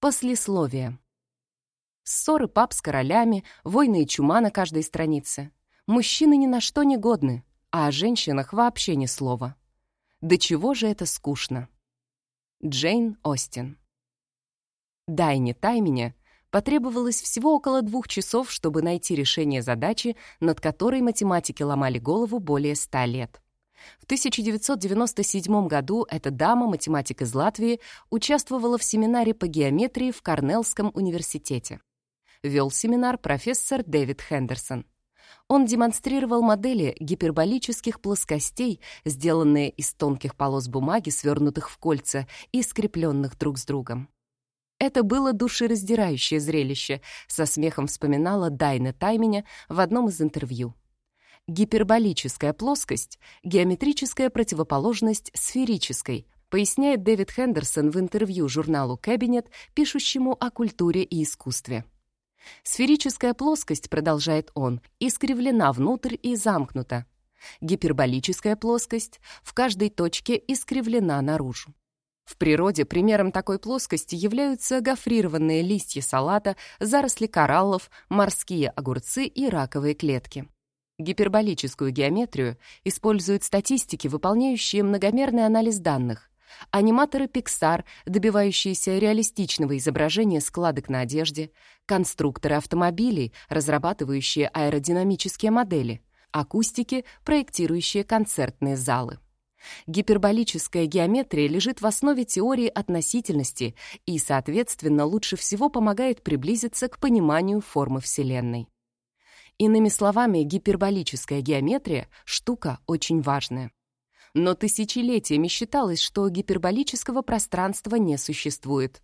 Послесловие. Ссоры пап с королями, войны и чума на каждой странице. Мужчины ни на что не годны, а о женщинах вообще ни слова. До чего же это скучно? Джейн Остин. «Дай не тай меня» потребовалось всего около двух часов, чтобы найти решение задачи, над которой математики ломали голову более ста лет. В 1997 году эта дама, математик из Латвии, участвовала в семинаре по геометрии в Корнеллском университете. Вел семинар профессор Дэвид Хендерсон. Он демонстрировал модели гиперболических плоскостей, сделанные из тонких полос бумаги, свернутых в кольца и скрепленных друг с другом. Это было душераздирающее зрелище, со смехом вспоминала Дайна Тайменя в одном из интервью. Гиперболическая плоскость — геометрическая противоположность сферической, поясняет Дэвид Хендерсон в интервью журналу «Кабинет», пишущему о культуре и искусстве. Сферическая плоскость, продолжает он, искривлена внутрь и замкнута. Гиперболическая плоскость в каждой точке искривлена наружу. В природе примером такой плоскости являются гофрированные листья салата, заросли кораллов, морские огурцы и раковые клетки. Гиперболическую геометрию используют статистики, выполняющие многомерный анализ данных, аниматоры Pixar, добивающиеся реалистичного изображения складок на одежде, конструкторы автомобилей, разрабатывающие аэродинамические модели, акустики, проектирующие концертные залы. Гиперболическая геометрия лежит в основе теории относительности и, соответственно, лучше всего помогает приблизиться к пониманию формы Вселенной. Иными словами, гиперболическая геометрия — штука очень важная. Но тысячелетиями считалось, что гиперболического пространства не существует.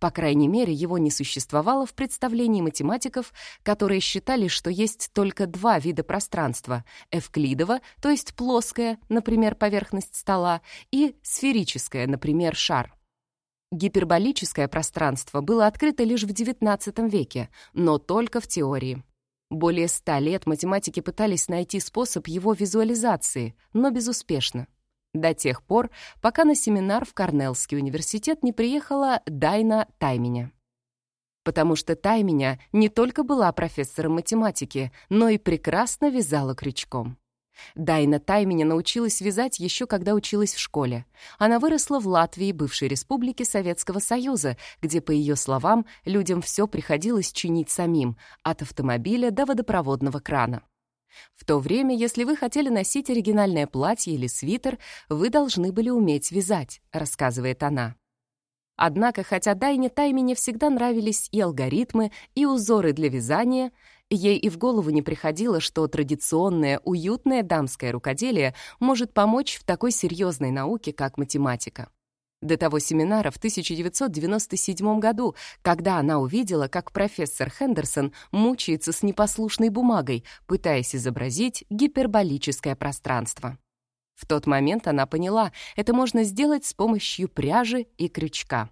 По крайней мере, его не существовало в представлении математиков, которые считали, что есть только два вида пространства — эвклидово, то есть плоское, например, поверхность стола, и сферическое, например, шар. Гиперболическое пространство было открыто лишь в XIX веке, но только в теории. Более ста лет математики пытались найти способ его визуализации, но безуспешно. До тех пор, пока на семинар в Корнеллский университет не приехала Дайна Тайменя. Потому что Тайменя не только была профессором математики, но и прекрасно вязала крючком. Дайна Тайменя научилась вязать еще когда училась в школе. Она выросла в Латвии, бывшей республике Советского Союза, где, по ее словам, людям все приходилось чинить самим, от автомобиля до водопроводного крана. В то время, если вы хотели носить оригинальное платье или свитер, вы должны были уметь вязать, рассказывает она. Однако, хотя Дайне Таймене всегда нравились и алгоритмы, и узоры для вязания, Ей и в голову не приходило, что традиционное, уютное дамское рукоделие может помочь в такой серьезной науке, как математика. До того семинара в 1997 году, когда она увидела, как профессор Хендерсон мучается с непослушной бумагой, пытаясь изобразить гиперболическое пространство. В тот момент она поняла, это можно сделать с помощью пряжи и крючка.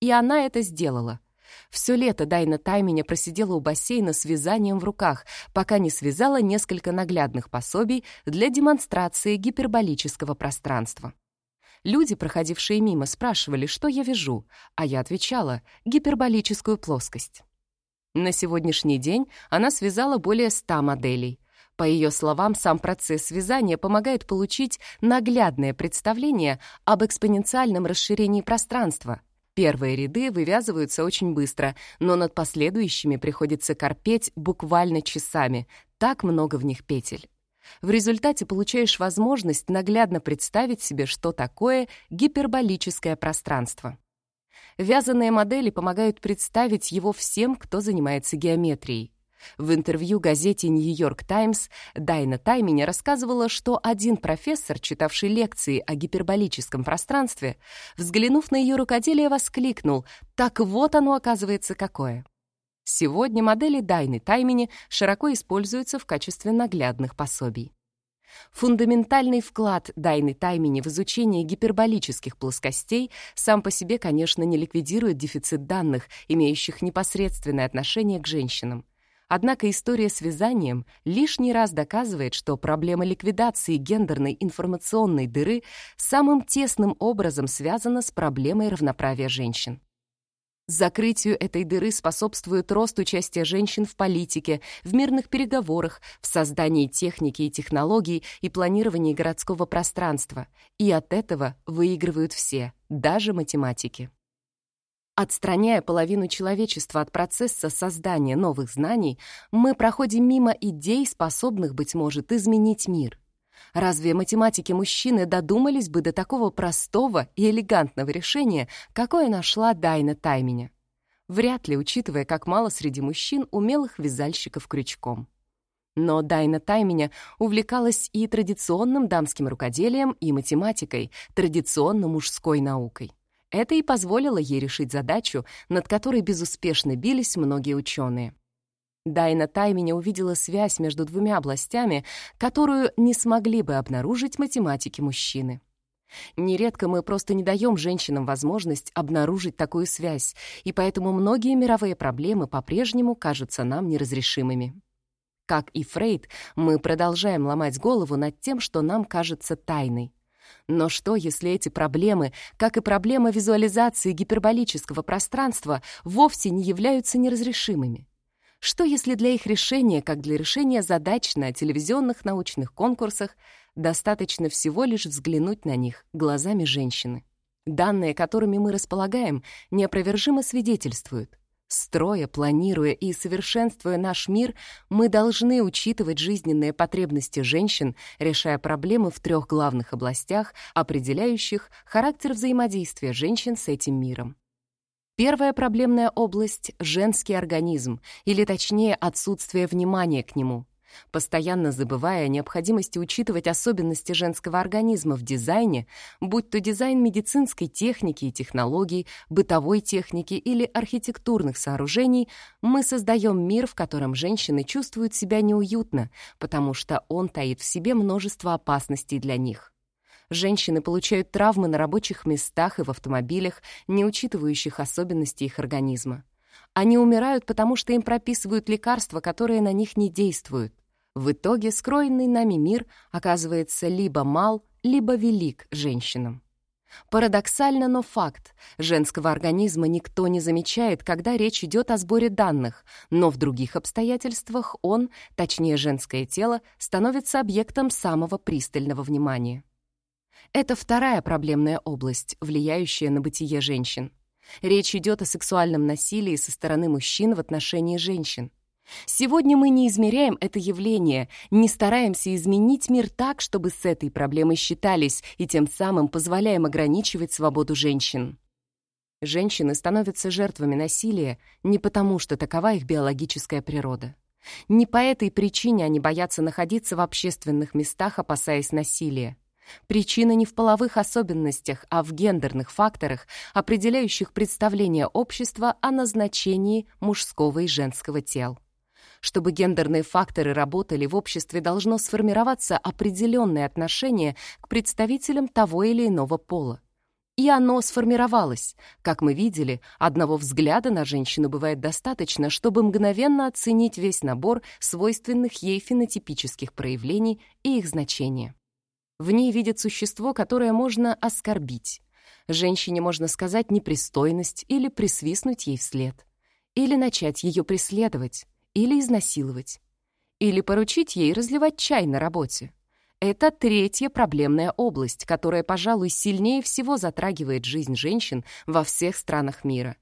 И она это сделала — все лето Дайна Тайменя просидела у бассейна с вязанием в руках, пока не связала несколько наглядных пособий для демонстрации гиперболического пространства. Люди, проходившие мимо, спрашивали, что я вяжу, а я отвечала — гиперболическую плоскость. На сегодняшний день она связала более ста моделей. По ее словам, сам процесс связания помогает получить наглядное представление об экспоненциальном расширении пространства — Первые ряды вывязываются очень быстро, но над последующими приходится корпеть буквально часами. Так много в них петель. В результате получаешь возможность наглядно представить себе, что такое гиперболическое пространство. Вязаные модели помогают представить его всем, кто занимается геометрией. В интервью газете «Нью-Йорк Таймс» Дайна Тайменя рассказывала, что один профессор, читавший лекции о гиперболическом пространстве, взглянув на ее рукоделие, воскликнул «Так вот оно, оказывается, какое!». Сегодня модели Дайны Таймени широко используются в качестве наглядных пособий. Фундаментальный вклад Дайны Таймени в изучение гиперболических плоскостей сам по себе, конечно, не ликвидирует дефицит данных, имеющих непосредственное отношение к женщинам. Однако история с вязанием лишний раз доказывает, что проблема ликвидации гендерной информационной дыры самым тесным образом связана с проблемой равноправия женщин. Закрытию этой дыры способствует рост участия женщин в политике, в мирных переговорах, в создании техники и технологий и планировании городского пространства. И от этого выигрывают все, даже математики. Отстраняя половину человечества от процесса создания новых знаний, мы проходим мимо идей, способных, быть может, изменить мир. Разве математики-мужчины додумались бы до такого простого и элегантного решения, какое нашла Дайна Тайменя? Вряд ли, учитывая, как мало среди мужчин умелых вязальщиков крючком. Но Дайна Тайменя увлекалась и традиционным дамским рукоделием, и математикой, традиционно мужской наукой. Это и позволило ей решить задачу, над которой безуспешно бились многие ученые. Дайна Тайменя увидела связь между двумя областями, которую не смогли бы обнаружить математики-мужчины. Нередко мы просто не даем женщинам возможность обнаружить такую связь, и поэтому многие мировые проблемы по-прежнему кажутся нам неразрешимыми. Как и Фрейд, мы продолжаем ломать голову над тем, что нам кажется тайной. Но что, если эти проблемы, как и проблема визуализации гиперболического пространства, вовсе не являются неразрешимыми? Что если для их решения, как для решения задач на телевизионных научных конкурсах, достаточно всего лишь взглянуть на них глазами женщины? Данные, которыми мы располагаем, неопровержимо свидетельствуют. Строя, планируя и совершенствуя наш мир, мы должны учитывать жизненные потребности женщин, решая проблемы в трех главных областях, определяющих характер взаимодействия женщин с этим миром. Первая проблемная область — женский организм, или точнее отсутствие внимания к нему. Постоянно забывая о необходимости учитывать особенности женского организма в дизайне, будь то дизайн медицинской техники и технологий, бытовой техники или архитектурных сооружений, мы создаем мир, в котором женщины чувствуют себя неуютно, потому что он таит в себе множество опасностей для них. Женщины получают травмы на рабочих местах и в автомобилях, не учитывающих особенности их организма. Они умирают, потому что им прописывают лекарства, которые на них не действуют. В итоге скроенный нами мир оказывается либо мал, либо велик женщинам. Парадоксально, но факт. Женского организма никто не замечает, когда речь идет о сборе данных, но в других обстоятельствах он, точнее женское тело, становится объектом самого пристального внимания. Это вторая проблемная область, влияющая на бытие женщин. Речь идет о сексуальном насилии со стороны мужчин в отношении женщин. Сегодня мы не измеряем это явление, не стараемся изменить мир так, чтобы с этой проблемой считались, и тем самым позволяем ограничивать свободу женщин. Женщины становятся жертвами насилия не потому, что такова их биологическая природа. Не по этой причине они боятся находиться в общественных местах, опасаясь насилия. Причина не в половых особенностях, а в гендерных факторах, определяющих представление общества о назначении мужского и женского тел. Чтобы гендерные факторы работали в обществе, должно сформироваться определенное отношение к представителям того или иного пола. И оно сформировалось. Как мы видели, одного взгляда на женщину бывает достаточно, чтобы мгновенно оценить весь набор свойственных ей фенотипических проявлений и их значения. В ней видят существо, которое можно оскорбить. Женщине можно сказать непристойность или присвистнуть ей вслед. Или начать ее преследовать, или изнасиловать. Или поручить ей разливать чай на работе. Это третья проблемная область, которая, пожалуй, сильнее всего затрагивает жизнь женщин во всех странах мира.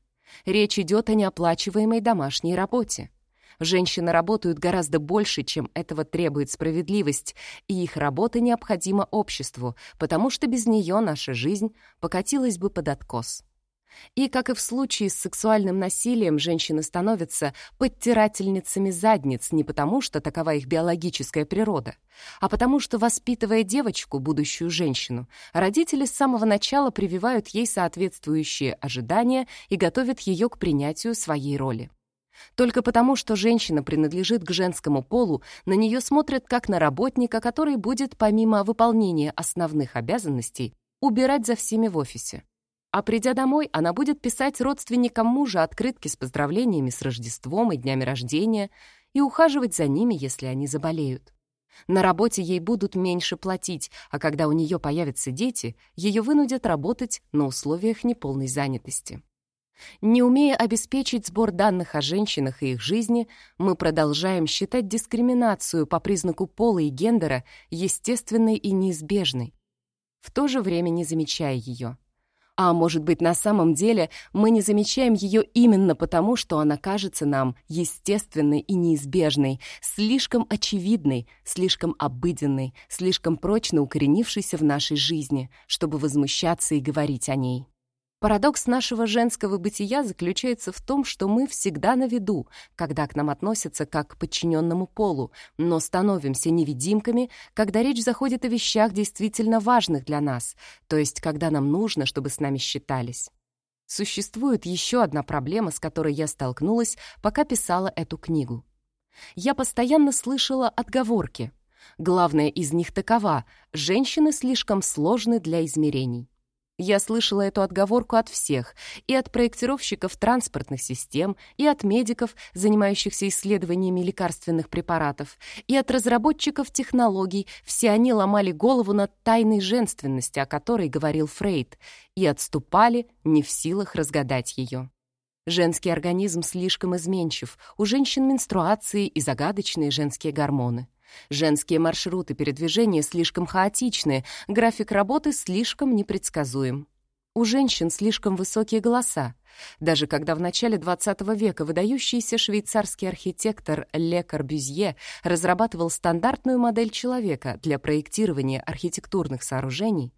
Речь идет о неоплачиваемой домашней работе. Женщины работают гораздо больше, чем этого требует справедливость, и их работа необходима обществу, потому что без нее наша жизнь покатилась бы под откос. И, как и в случае с сексуальным насилием, женщины становятся подтирательницами задниц не потому, что такова их биологическая природа, а потому что, воспитывая девочку, будущую женщину, родители с самого начала прививают ей соответствующие ожидания и готовят ее к принятию своей роли. Только потому, что женщина принадлежит к женскому полу, на нее смотрят как на работника, который будет, помимо выполнения основных обязанностей, убирать за всеми в офисе. А придя домой, она будет писать родственникам мужа открытки с поздравлениями с Рождеством и днями рождения и ухаживать за ними, если они заболеют. На работе ей будут меньше платить, а когда у нее появятся дети, ее вынудят работать на условиях неполной занятости. Не умея обеспечить сбор данных о женщинах и их жизни, мы продолжаем считать дискриминацию по признаку пола и гендера естественной и неизбежной, в то же время не замечая ее. А может быть, на самом деле мы не замечаем ее именно потому, что она кажется нам естественной и неизбежной, слишком очевидной, слишком обыденной, слишком прочно укоренившейся в нашей жизни, чтобы возмущаться и говорить о ней. Парадокс нашего женского бытия заключается в том, что мы всегда на виду, когда к нам относятся как к подчиненному полу, но становимся невидимками, когда речь заходит о вещах действительно важных для нас, то есть когда нам нужно, чтобы с нами считались. Существует еще одна проблема, с которой я столкнулась, пока писала эту книгу. Я постоянно слышала отговорки. Главное из них такова — женщины слишком сложны для измерений. Я слышала эту отговорку от всех, и от проектировщиков транспортных систем, и от медиков, занимающихся исследованиями лекарственных препаратов, и от разработчиков технологий. Все они ломали голову над тайной женственности, о которой говорил Фрейд, и отступали, не в силах разгадать ее. Женский организм слишком изменчив, у женщин менструации и загадочные женские гормоны. Женские маршруты передвижения слишком хаотичны, график работы слишком непредсказуем. У женщин слишком высокие голоса. Даже когда в начале XX века выдающийся швейцарский архитектор Ле Корбюзье разрабатывал стандартную модель человека для проектирования архитектурных сооружений,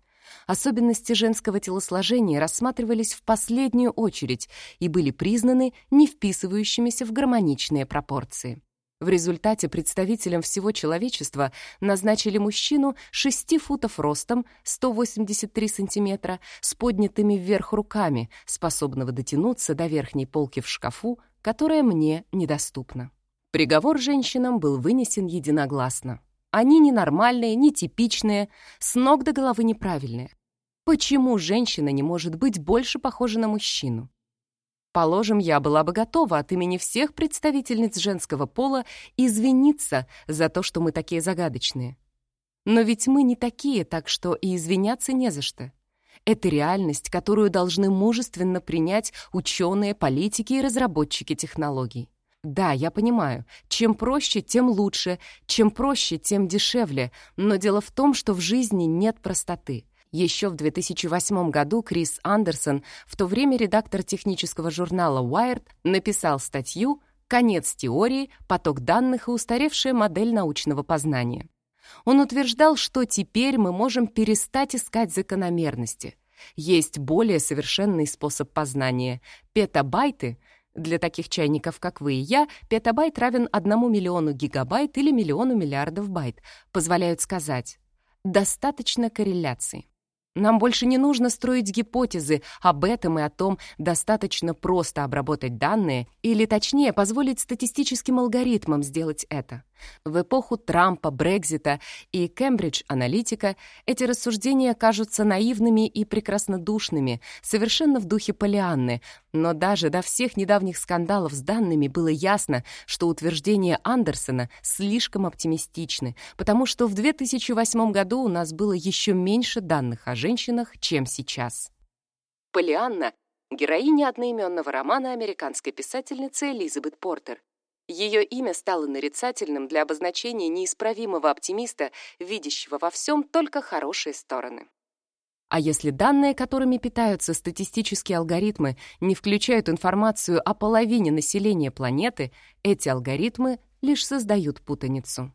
особенности женского телосложения рассматривались в последнюю очередь и были признаны не вписывающимися в гармоничные пропорции. В результате представителям всего человечества назначили мужчину 6 футов ростом, 183 сантиметра, с поднятыми вверх руками, способного дотянуться до верхней полки в шкафу, которая мне недоступна. Приговор женщинам был вынесен единогласно. Они ненормальные, нетипичные, с ног до головы неправильные. Почему женщина не может быть больше похожа на мужчину? Положим, я была бы готова от имени всех представительниц женского пола извиниться за то, что мы такие загадочные. Но ведь мы не такие, так что и извиняться не за что. Это реальность, которую должны мужественно принять ученые, политики и разработчики технологий. Да, я понимаю, чем проще, тем лучше, чем проще, тем дешевле, но дело в том, что в жизни нет простоты. Еще в 2008 году Крис Андерсон, в то время редактор технического журнала Wired, написал статью «Конец теории, поток данных и устаревшая модель научного познания». Он утверждал, что теперь мы можем перестать искать закономерности. Есть более совершенный способ познания. Петабайты — для таких чайников, как вы и я, петабайт равен одному миллиону гигабайт или миллиону миллиардов байт, позволяют сказать «достаточно корреляции». Нам больше не нужно строить гипотезы об этом и о том, достаточно просто обработать данные, или точнее позволить статистическим алгоритмам сделать это. В эпоху Трампа, Брекзита и Кембридж-аналитика эти рассуждения кажутся наивными и прекраснодушными, совершенно в духе Полианны, но даже до всех недавних скандалов с данными было ясно, что утверждения Андерсона слишком оптимистичны, потому что в 2008 году у нас было еще меньше данных о женщинах, чем сейчас. Полианна — героиня одноименного романа американской писательницы Элизабет Портер. Ее имя стало нарицательным для обозначения неисправимого оптимиста, видящего во всем только хорошие стороны. А если данные, которыми питаются статистические алгоритмы, не включают информацию о половине населения планеты, эти алгоритмы лишь создают путаницу.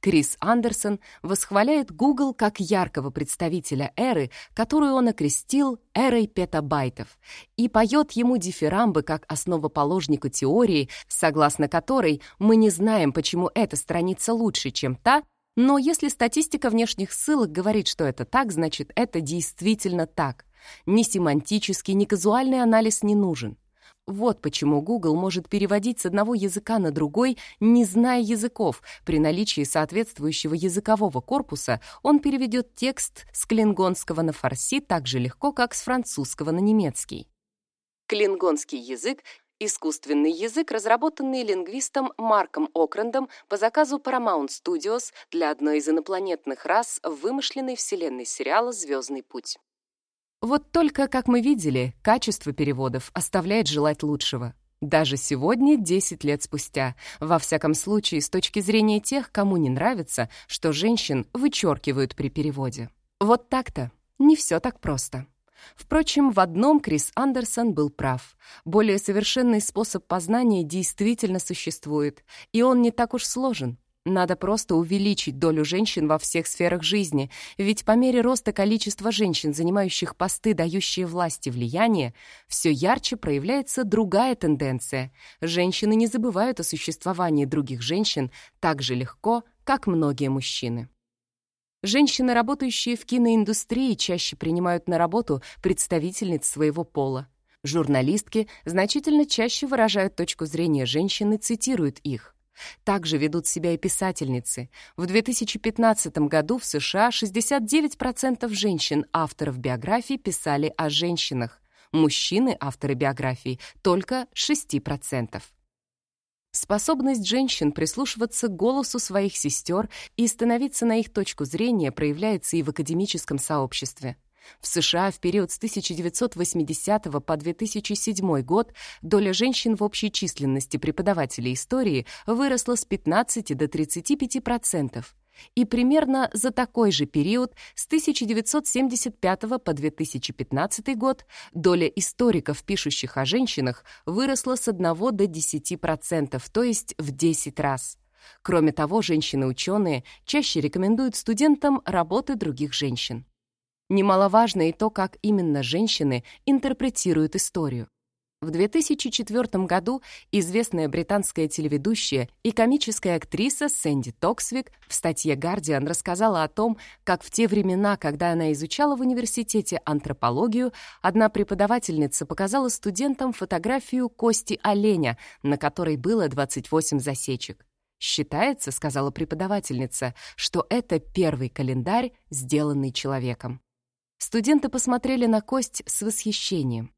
Крис Андерсон восхваляет Google как яркого представителя эры, которую он окрестил эрой петабайтов, и поет ему дифирамбы как основоположнику теории, согласно которой мы не знаем, почему эта страница лучше, чем та, но если статистика внешних ссылок говорит, что это так, значит, это действительно так. Ни семантический, ни казуальный анализ не нужен. Вот почему Google может переводить с одного языка на другой, не зная языков. При наличии соответствующего языкового корпуса он переведет текст с клингонского на фарси так же легко, как с французского на немецкий. Клингонский язык — искусственный язык, разработанный лингвистом Марком Окрандом по заказу Paramount Studios для одной из инопланетных рас в вымышленной вселенной сериала «Звездный путь». Вот только, как мы видели, качество переводов оставляет желать лучшего. Даже сегодня, 10 лет спустя, во всяком случае, с точки зрения тех, кому не нравится, что женщин вычеркивают при переводе. Вот так-то. Не все так просто. Впрочем, в одном Крис Андерсон был прав. Более совершенный способ познания действительно существует, и он не так уж сложен. Надо просто увеличить долю женщин во всех сферах жизни, ведь по мере роста количества женщин, занимающих посты, дающие власти влияние, все ярче проявляется другая тенденция. Женщины не забывают о существовании других женщин так же легко, как многие мужчины. Женщины, работающие в киноиндустрии, чаще принимают на работу представительниц своего пола. Журналистки значительно чаще выражают точку зрения женщин и цитируют их. Также ведут себя и писательницы. В 2015 году в США 69% женщин-авторов биографий писали о женщинах. Мужчины, авторы биографий, только 6%. Способность женщин прислушиваться к голосу своих сестер и становиться на их точку зрения проявляется и в академическом сообществе. В США в период с 1980 по 2007 год доля женщин в общей численности преподавателей истории выросла с 15 до 35%, и примерно за такой же период с 1975 по 2015 год доля историков, пишущих о женщинах, выросла с 1 до 10%, то есть в 10 раз. Кроме того, женщины-ученые чаще рекомендуют студентам работы других женщин. Немаловажно и то, как именно женщины интерпретируют историю. В 2004 году известная британская телеведущая и комическая актриса Сэнди Токсвик в статье «Гардиан» рассказала о том, как в те времена, когда она изучала в университете антропологию, одна преподавательница показала студентам фотографию кости оленя, на которой было 28 засечек. «Считается, — сказала преподавательница, — что это первый календарь, сделанный человеком». Студенты посмотрели на кость с восхищением.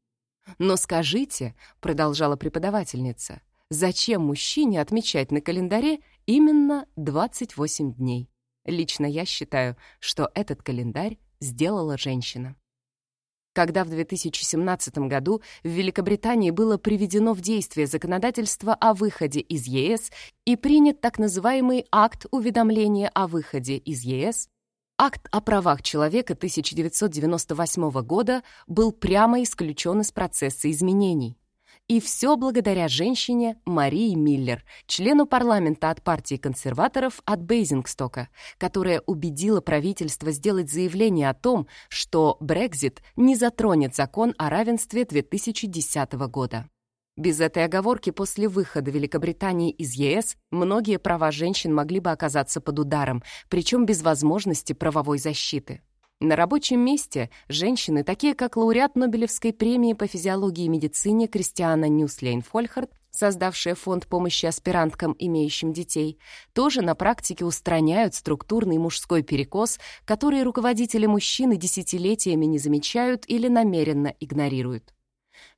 «Но скажите», — продолжала преподавательница, «зачем мужчине отмечать на календаре именно 28 дней? Лично я считаю, что этот календарь сделала женщина». Когда в 2017 году в Великобритании было приведено в действие законодательство о выходе из ЕС и принят так называемый акт уведомления о выходе из ЕС, Акт о правах человека 1998 года был прямо исключен из процесса изменений. И все благодаря женщине Марии Миллер, члену парламента от партии консерваторов от Бейзингстока, которая убедила правительство сделать заявление о том, что Брекзит не затронет закон о равенстве 2010 года. Без этой оговорки после выхода Великобритании из ЕС многие права женщин могли бы оказаться под ударом, причем без возможности правовой защиты. На рабочем месте женщины, такие как лауреат Нобелевской премии по физиологии и медицине Кристиана Нюслайн-Фольхард, создавшая фонд помощи аспиранткам, имеющим детей, тоже на практике устраняют структурный мужской перекос, который руководители мужчины десятилетиями не замечают или намеренно игнорируют.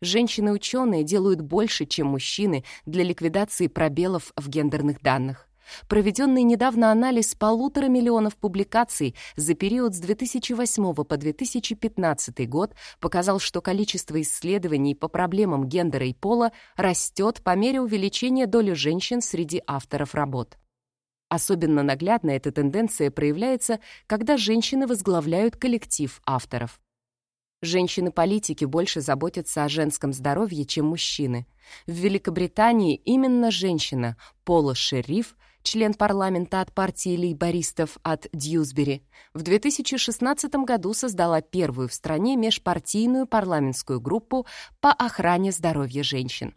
Женщины-ученые делают больше, чем мужчины для ликвидации пробелов в гендерных данных. Проведенный недавно анализ полутора миллионов публикаций за период с 2008 по 2015 год показал, что количество исследований по проблемам гендера и пола растет по мере увеличения доли женщин среди авторов работ. Особенно наглядно эта тенденция проявляется, когда женщины возглавляют коллектив авторов. Женщины-политики больше заботятся о женском здоровье, чем мужчины. В Великобритании именно женщина, Пола Шериф, член парламента от партии лейбористов от Дьюсбери, в 2016 году создала первую в стране межпартийную парламентскую группу по охране здоровья женщин.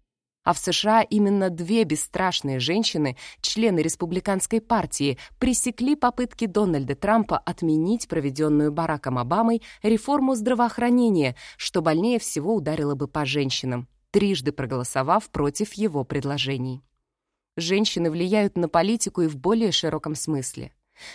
А в США именно две бесстрашные женщины, члены республиканской партии, пресекли попытки Дональда Трампа отменить проведенную Бараком Обамой реформу здравоохранения, что больнее всего ударило бы по женщинам, трижды проголосовав против его предложений. Женщины влияют на политику и в более широком смысле.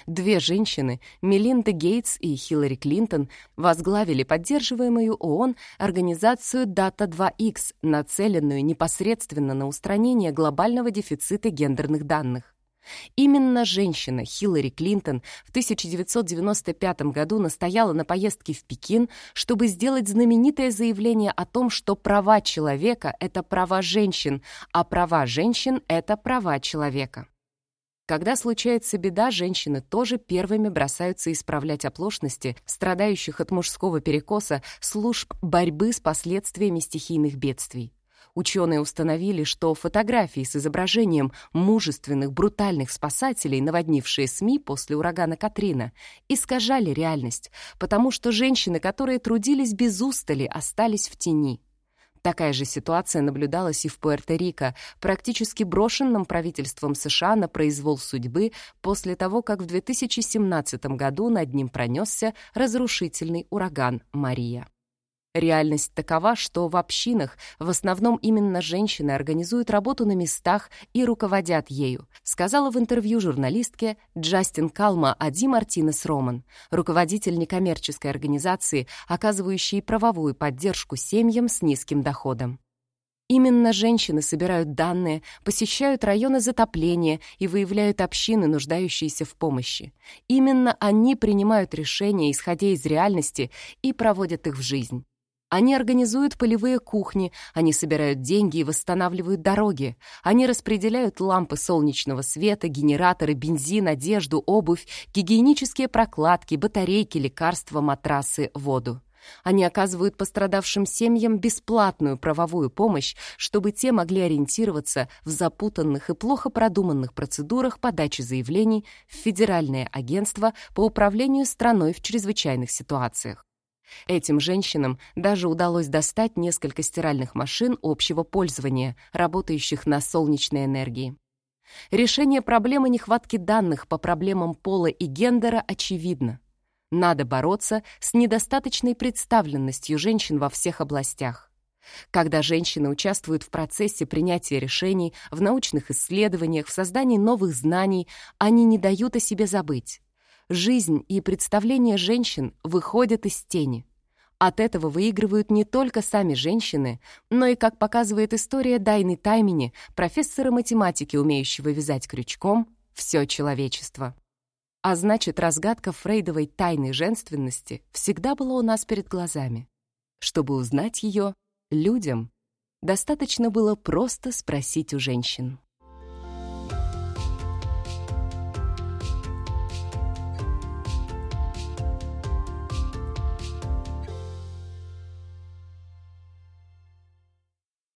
Две женщины, Мелинда Гейтс и Хиллари Клинтон, возглавили поддерживаемую ООН организацию Data 2X, нацеленную непосредственно на устранение глобального дефицита гендерных данных. Именно женщина Хиллари Клинтон в 1995 году настояла на поездке в Пекин, чтобы сделать знаменитое заявление о том, что права человека — это права женщин, а права женщин — это права человека. Когда случается беда, женщины тоже первыми бросаются исправлять оплошности, страдающих от мужского перекоса служб борьбы с последствиями стихийных бедствий. Ученые установили, что фотографии с изображением мужественных, брутальных спасателей, наводнившие СМИ после урагана Катрина, искажали реальность, потому что женщины, которые трудились без устали, остались в тени. Такая же ситуация наблюдалась и в Пуэрто-Рико, практически брошенном правительством США на произвол судьбы после того, как в 2017 году над ним пронесся разрушительный ураган Мария. Реальность такова, что в общинах в основном именно женщины организуют работу на местах и руководят ею, сказала в интервью журналистке Джастин Калма Ади Мартинес Роман, руководитель некоммерческой организации, оказывающей правовую поддержку семьям с низким доходом. Именно женщины собирают данные, посещают районы затопления и выявляют общины, нуждающиеся в помощи. Именно они принимают решения, исходя из реальности, и проводят их в жизнь. Они организуют полевые кухни, они собирают деньги и восстанавливают дороги. Они распределяют лампы солнечного света, генераторы, бензин, одежду, обувь, гигиенические прокладки, батарейки, лекарства, матрасы, воду. Они оказывают пострадавшим семьям бесплатную правовую помощь, чтобы те могли ориентироваться в запутанных и плохо продуманных процедурах подачи заявлений в Федеральное агентство по управлению страной в чрезвычайных ситуациях. Этим женщинам даже удалось достать несколько стиральных машин общего пользования, работающих на солнечной энергии. Решение проблемы нехватки данных по проблемам пола и гендера очевидно. Надо бороться с недостаточной представленностью женщин во всех областях. Когда женщины участвуют в процессе принятия решений, в научных исследованиях, в создании новых знаний, они не дают о себе забыть жизнь и представления женщин выходят из тени. От этого выигрывают не только сами женщины, но и, как показывает история Дайны Таймени, профессора математики, умеющего вязать крючком, все человечество. А значит, разгадка фрейдовой тайны женственности всегда была у нас перед глазами. Чтобы узнать ее, людям достаточно было просто спросить у женщин.